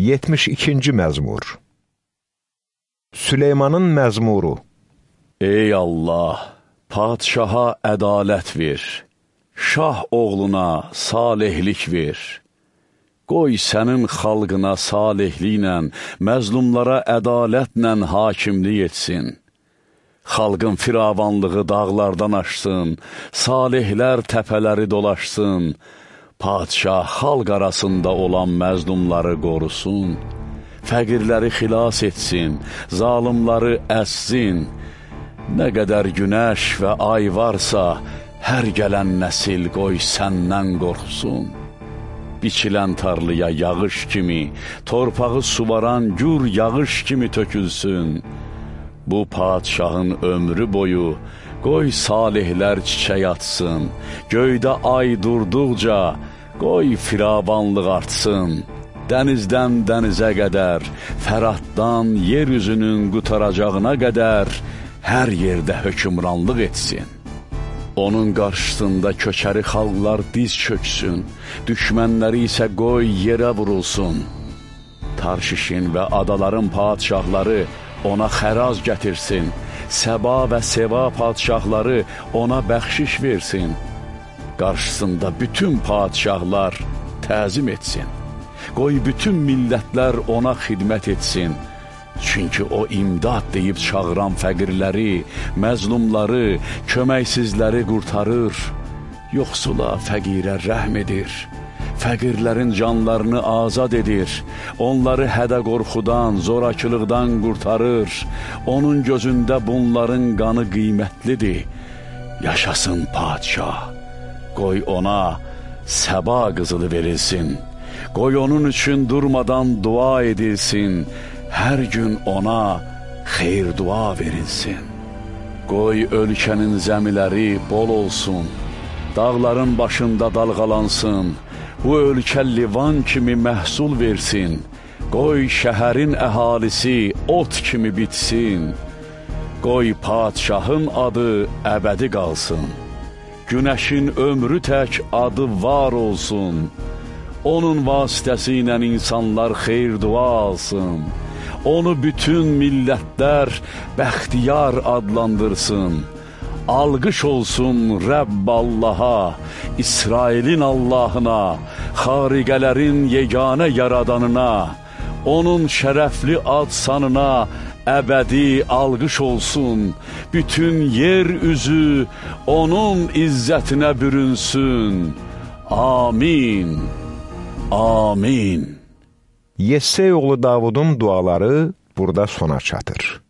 72-ci məzmur Süleymanın məzmuru Ey Allah, padşaha ədalət ver, şah oğluna salihlik ver. Qoy sənin xalqına salihliklə, məzlumlara ədalətlə hakimlik etsin. Xalqın firavanlığı dağlardan aşsın, salihlər təpələri dolaşsın, Padşah xalq arasında olan məzlumları qorusun, fəqirləri xilas etsin, zalımları əssin. Nə qədər günəş və ay varsa, hər gələn nəsil qoy səndən qorxsun. Biçilən tarlıya yağış kimi, torpağı suvaran gür yağış kimi tökülsün. Bu padşahın ömrü boyu, qoy salihlər çiçək atsın, göydə ay durduqca, qoy firavanlıq artsın. Dənizdən dənizə qədər, fəraddan yer üzünün qutaracağına qədər, hər yerdə hökumranlıq etsin. Onun qarşısında köçəri xalqlar diz çöksün, düşmənləri isə qoy yerə vurulsun. Tarşişin və adaların padşahları ona xəraz gətirsin, Səba və Seva padşahları ona bəxşiş versin qarşısında bütün padişahlar təzim etsin. Qoy bütün millətlər ona xidmət etsin. Çünki o imdad deyib çağıran fəqirləri, məzlumları, köməksizləri qurtarır. Yoxsula, fəqirə rəhm edir. Fəqirlərin canlarını azad edir. Onları hədə qorxudan, zorakılıqdan qurtarır. Onun gözündə bunların qanı qiymətlidir. Yaşasın padişah! Qoy ona səba qızılı verilsin. Qoy onun üçün durmadan dua edilsin. Hər gün ona xeyir dua verilsin. Qoy ölkənin zəmiləri bol olsun. Dağların başında dalğalansın. Bu ölkə livan kimi məhsul versin. Qoy şəhərin əhalisi ot kimi bitsin. Qoy padşahın adı əbədi qalsın.'' Günəşin ömrü tək adı var olsun. Onun vasitəsi ilə insanlar xeyr dua alsın. Onu bütün millətlər bəxtiyar adlandırsın. Alqış olsun Rəbb Allaha, İsrailin Allahına, xariqələrin yeganə yaradanına, onun şərəfli ad sanına əbədi alqış olsun, bütün yer üzü onun izzətinə bürünsün. Amin, amin. Yessey oğlu Davudun duaları burada sona çatır.